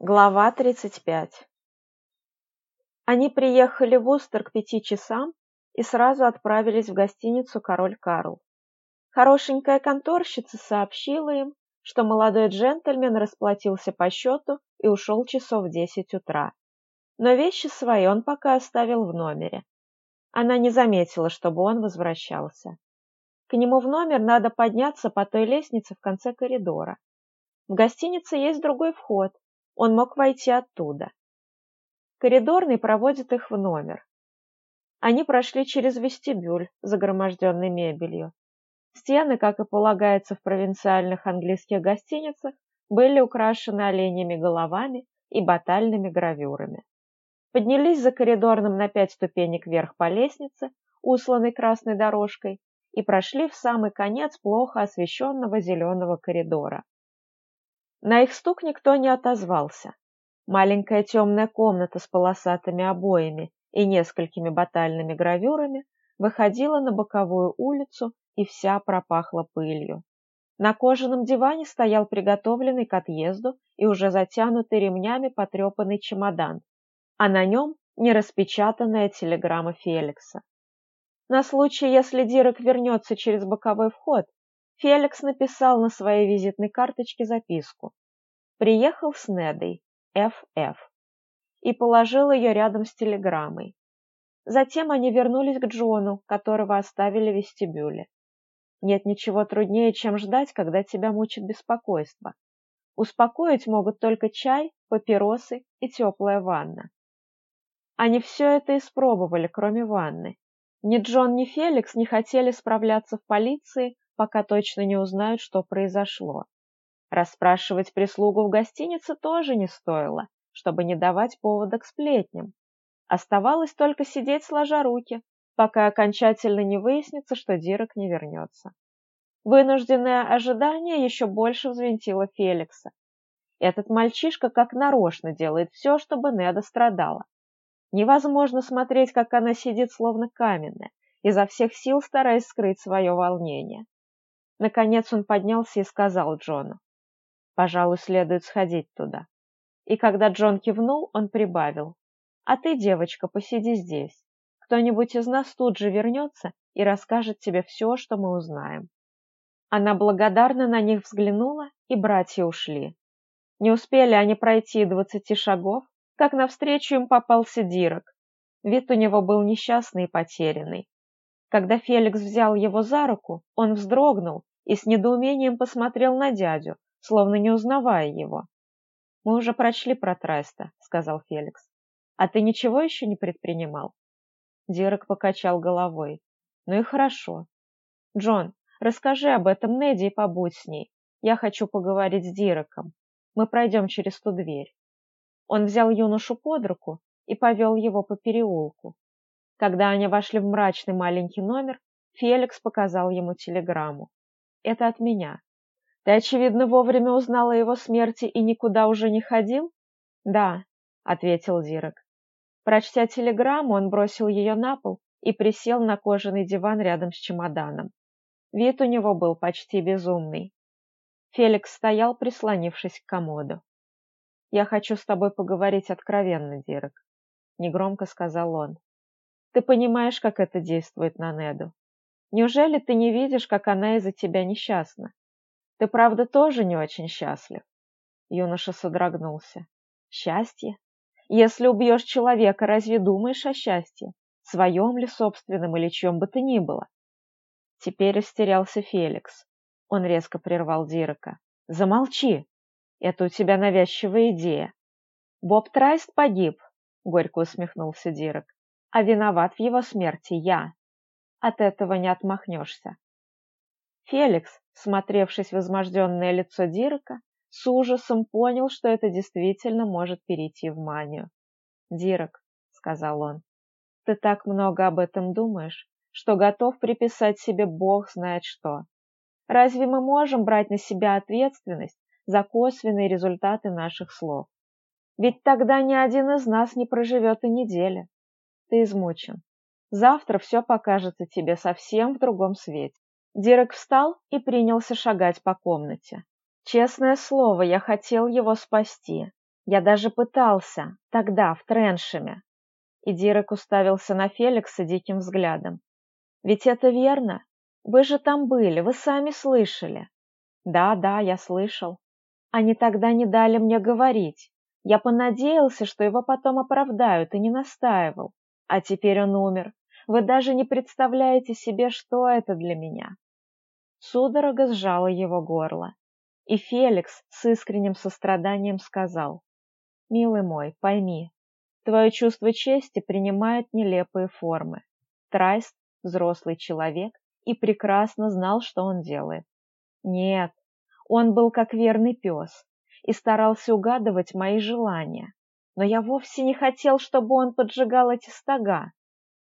Глава 35 Они приехали в Устер к пяти часам и сразу отправились в гостиницу «Король Карл». Хорошенькая конторщица сообщила им, что молодой джентльмен расплатился по счету и ушел часов в десять утра. Но вещи свои он пока оставил в номере. Она не заметила, чтобы он возвращался. К нему в номер надо подняться по той лестнице в конце коридора. В гостинице есть другой вход, он мог войти оттуда. Коридорный проводит их в номер. Они прошли через вестибюль, загроможденный мебелью. Стены, как и полагается в провинциальных английских гостиницах, были украшены оленями головами и батальными гравюрами. Поднялись за коридорным на пять ступенек вверх по лестнице, усланной красной дорожкой, и прошли в самый конец плохо освещенного зеленого коридора. На их стук никто не отозвался. Маленькая темная комната с полосатыми обоями и несколькими батальными гравюрами выходила на боковую улицу и вся пропахла пылью. На кожаном диване стоял приготовленный к отъезду и уже затянутый ремнями потрепанный чемодан, а на нем нераспечатанная телеграмма Феликса. На случай, если Дирек вернется через боковой вход, Феликс написал на своей визитной карточке записку. Приехал с Недой, Ф.Ф. и положил ее рядом с телеграммой. Затем они вернулись к Джону, которого оставили в вестибюле. Нет ничего труднее, чем ждать, когда тебя мучит беспокойство. Успокоить могут только чай, папиросы и теплая ванна. Они все это испробовали, кроме ванны. Ни Джон, ни Феликс не хотели справляться в полиции, пока точно не узнают, что произошло. Расспрашивать прислугу в гостинице тоже не стоило, чтобы не давать повода к сплетням. Оставалось только сидеть сложа руки, пока окончательно не выяснится, что Дирок не вернется. Вынужденное ожидание еще больше взвинтило Феликса. Этот мальчишка как нарочно делает все, чтобы Неда страдала. Невозможно смотреть, как она сидит словно каменная, изо всех сил стараясь скрыть свое волнение. Наконец он поднялся и сказал Джону, «Пожалуй, следует сходить туда». И когда Джон кивнул, он прибавил, «А ты, девочка, посиди здесь. Кто-нибудь из нас тут же вернется и расскажет тебе все, что мы узнаем». Она благодарно на них взглянула, и братья ушли. Не успели они пройти двадцати шагов, как навстречу им попался Дирок. Вид у него был несчастный и потерянный. Когда Феликс взял его за руку, он вздрогнул и с недоумением посмотрел на дядю, словно не узнавая его. «Мы уже прочли про Трайста», — сказал Феликс. «А ты ничего еще не предпринимал?» Дирек покачал головой. «Ну и хорошо. Джон, расскажи об этом Неди и побудь с ней. Я хочу поговорить с Диреком. Мы пройдем через ту дверь». Он взял юношу под руку и повел его по переулку. Когда они вошли в мрачный маленький номер, Феликс показал ему телеграмму. «Это от меня. Ты, очевидно, вовремя узнал о его смерти и никуда уже не ходил?» «Да», — ответил Дирек. Прочтя телеграмму, он бросил ее на пол и присел на кожаный диван рядом с чемоданом. Вид у него был почти безумный. Феликс стоял, прислонившись к комоду. «Я хочу с тобой поговорить откровенно, Дирек», — негромко сказал он. «Ты понимаешь, как это действует на Неду? Неужели ты не видишь, как она из-за тебя несчастна? Ты, правда, тоже не очень счастлив?» Юноша содрогнулся. «Счастье? Если убьешь человека, разве думаешь о счастье? Своем ли собственном или чем бы то ни было?» Теперь растерялся Феликс. Он резко прервал Дирека. «Замолчи! Это у тебя навязчивая идея. Боб Трайст погиб, горько усмехнулся Дирек. А виноват в его смерти я. От этого не отмахнешься. Феликс, смотревшись в изможденное лицо Дирека, с ужасом понял, что это действительно может перейти в манию. «Дирек», — сказал он, — «ты так много об этом думаешь, что готов приписать себе Бог знает что. Разве мы можем брать на себя ответственность за косвенные результаты наших слов. Ведь тогда ни один из нас не проживет и недели. Ты измучен. Завтра все покажется тебе совсем в другом свете. Дирек встал и принялся шагать по комнате. Честное слово, я хотел его спасти. Я даже пытался, тогда, в Треншеме. И Дирек уставился на Феликса диким взглядом. Ведь это верно. Вы же там были, вы сами слышали. Да, да, я слышал. Они тогда не дали мне говорить. Я понадеялся, что его потом оправдают, и не настаивал. А теперь он умер. Вы даже не представляете себе, что это для меня. Судорога сжала его горло. И Феликс с искренним состраданием сказал, «Милый мой, пойми, твое чувство чести принимает нелепые формы. Трайст – взрослый человек и прекрасно знал, что он делает. Нет, он был как верный пес и старался угадывать мои желания. Но я вовсе не хотел, чтобы он поджигал эти стога.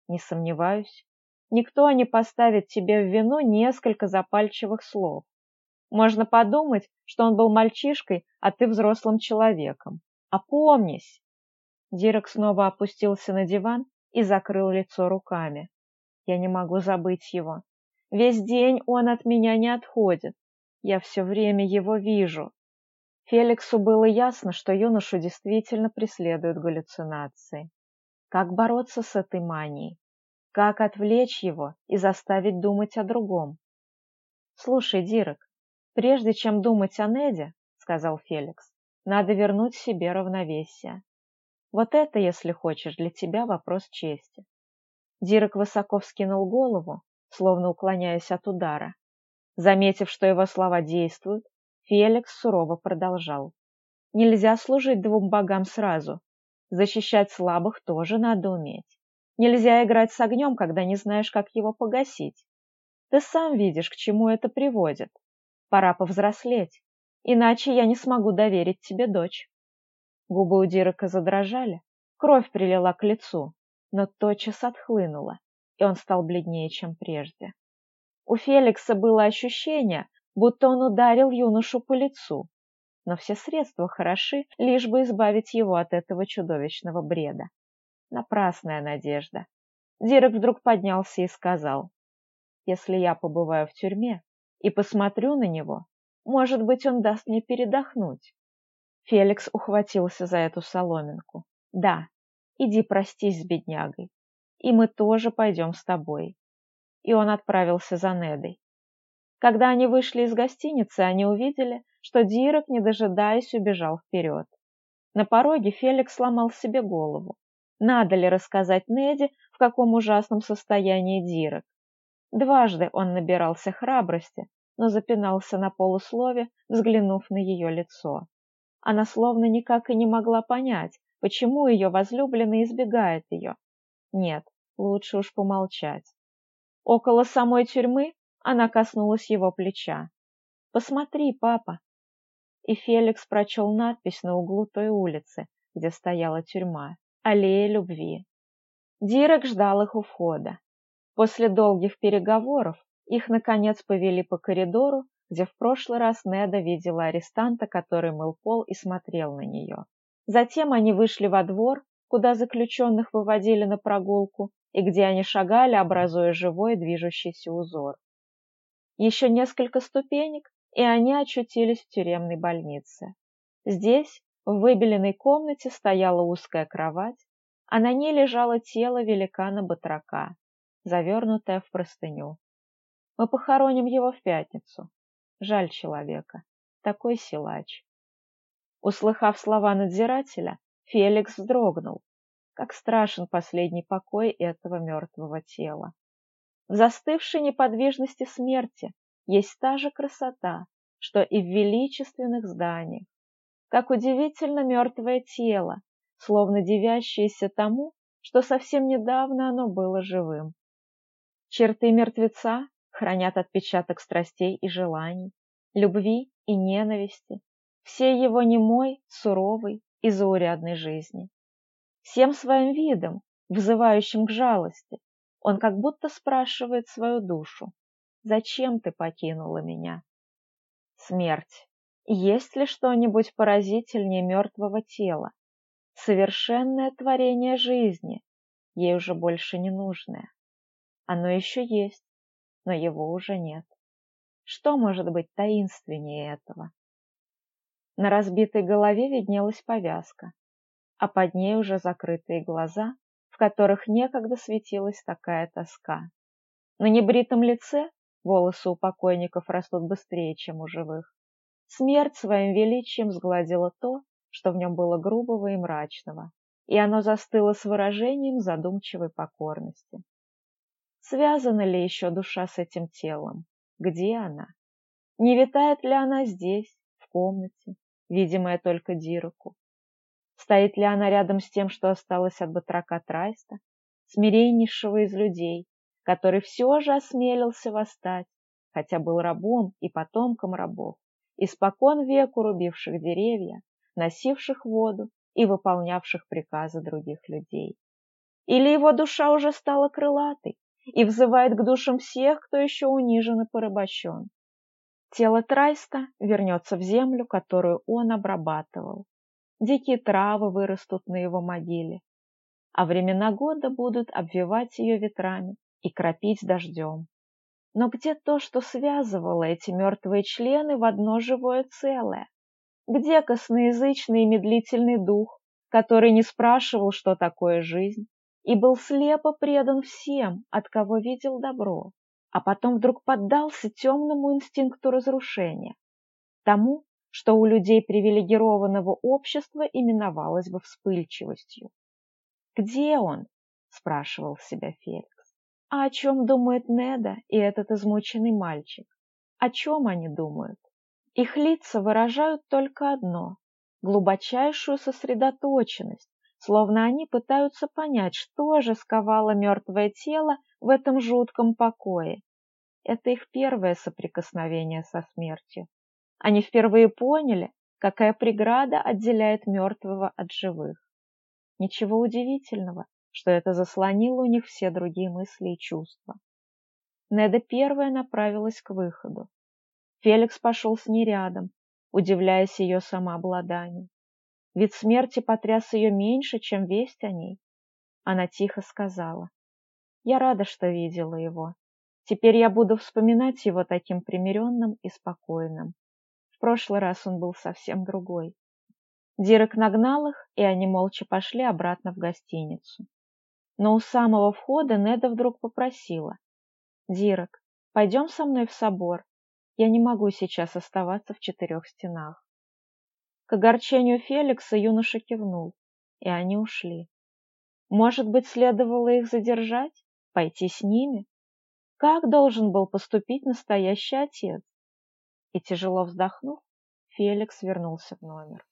Не сомневаюсь, никто не поставит тебе в вину несколько запальчивых слов. Можно подумать, что он был мальчишкой, а ты взрослым человеком. Опомнись!» Дирек снова опустился на диван и закрыл лицо руками. «Я не могу забыть его. Весь день он от меня не отходит. Я все время его вижу». Феликсу было ясно, что юношу действительно преследуют галлюцинации. Как бороться с этой манией? Как отвлечь его и заставить думать о другом? «Слушай, Дирек, «Прежде чем думать о Неде, — сказал Феликс, — надо вернуть себе равновесие. Вот это, если хочешь, для тебя вопрос чести». Дирек высоко вскинул голову, словно уклоняясь от удара. Заметив, что его слова действуют, Феликс сурово продолжал. «Нельзя служить двум богам сразу. Защищать слабых тоже надо уметь. Нельзя играть с огнем, когда не знаешь, как его погасить. Ты сам видишь, к чему это приводит. Пора повзрослеть, иначе я не смогу доверить тебе дочь. Губы у Дирека задрожали, кровь прилила к лицу, но тотчас отхлынула, и он стал бледнее, чем прежде. У Феликса было ощущение, будто он ударил юношу по лицу, но все средства хороши, лишь бы избавить его от этого чудовищного бреда. Напрасная надежда. Дирек вдруг поднялся и сказал, «Если я побываю в тюрьме, и посмотрю на него, может быть, он даст мне передохнуть. Феликс ухватился за эту соломинку. Да, иди простись с беднягой, и мы тоже пойдем с тобой. И он отправился за Недой. Когда они вышли из гостиницы, они увидели, что Дирек, не дожидаясь, убежал вперед. На пороге Феликс сломал себе голову. Надо ли рассказать Неде, в каком ужасном состоянии Дирек? Дважды он набирался храбрости, но запинался на полуслове, взглянув на ее лицо. Она словно никак и не могла понять, почему ее возлюбленный избегает ее. Нет, лучше уж помолчать. Около самой тюрьмы она коснулась его плеча. «Посмотри, папа!» И Феликс прочел надпись на углу той улицы, где стояла тюрьма «Аллея любви». Дирек ждал их у входа. После долгих переговоров их, наконец, повели по коридору, где в прошлый раз Неда видела арестанта, который мыл пол и смотрел на нее. Затем они вышли во двор, куда заключенных выводили на прогулку, и где они шагали, образуя живой движущийся узор. Еще несколько ступенек, и они очутились в тюремной больнице. Здесь, в выбеленной комнате, стояла узкая кровать, а на ней лежало тело великана-батрака завернутая в простыню. Мы похороним его в пятницу. Жаль человека. Такой силач. Услыхав слова надзирателя, Феликс вздрогнул. Как страшен последний покой этого мертвого тела. В застывшей неподвижности смерти есть та же красота, что и в величественных зданиях. Как удивительно мертвое тело, словно дивящееся тому, что совсем недавно оно было живым. Черты мертвеца хранят отпечаток страстей и желаний, любви и ненависти, всей его немой, суровой и заурядной жизни. Всем своим видом, взывающим к жалости, он как будто спрашивает свою душу, «Зачем ты покинула меня?» Смерть. Есть ли что-нибудь поразительнее мертвого тела? Совершенное творение жизни, ей уже больше не нужное. Оно еще есть, но его уже нет. Что может быть таинственнее этого? На разбитой голове виднелась повязка, а под ней уже закрытые глаза, которых некогда светилась такая тоска. На небритом лице волосы у покойников растут быстрее, чем у живых. Смерть своим величием сгладила то, что в нем было грубого и мрачного, и оно застыло с выражением задумчивой покорности. Связана ли еще душа с этим телом? Где она? Не витает ли она здесь, в комнате, видимая только Дироку? Стоит ли она рядом с тем, что осталось от батрака Трайста, смиреннейшего из людей, который все же осмелился восстать, хотя был рабом и потомком рабов, испокон веку рубивших деревья, носивших воду и выполнявших приказы других людей. Или его душа уже стала крылатой и взывает к душам всех, кто еще унижен и порабощен. Тело Трайста вернется в землю, которую он обрабатывал. Дикие травы вырастут на его могиле, а времена года будут обвивать ее ветрами и кропить дождем. Но где то, что связывало эти мертвые члены в одно живое целое? Где косноязычный и медлительный дух, который не спрашивал, что такое жизнь, и был слепо предан всем, от кого видел добро, а потом вдруг поддался темному инстинкту разрушения, тому, что у людей привилегированного общества именовалось бы вспыльчивостью. «Где он?» – спрашивал себя Феликс. «А о чем думает Неда и этот измученный мальчик? О чем они думают?» Их лица выражают только одно – глубочайшую сосредоточенность, словно они пытаются понять, что же сковало мертвое тело в этом жутком покое. Это их первое соприкосновение со смертью. Они впервые поняли, какая преграда отделяет мертвого от живых. Ничего удивительного, что это заслонило у них все другие мысли и чувства. Неда первая направилась к выходу. Феликс пошел с ней рядом, удивляясь ее самообладанию. Вид смерти потряс ее меньше, чем весть о ней. Она тихо сказала. «Я рада, что видела его. Теперь я буду вспоминать его таким примиренным и спокойным. Прошлый раз он был совсем другой». Дирек нагнал их, и они молча пошли обратно в гостиницу. Но у самого входа Неда вдруг попросила. «Дирек, пойдем со мной в собор. Я не могу сейчас оставаться в четырех стенах. К огорчению Феликса юноша кивнул, и они ушли. Может быть, следовало их задержать, пойти с ними? Как должен был поступить настоящий отец? И тяжело вздохнув, Феликс вернулся в номер.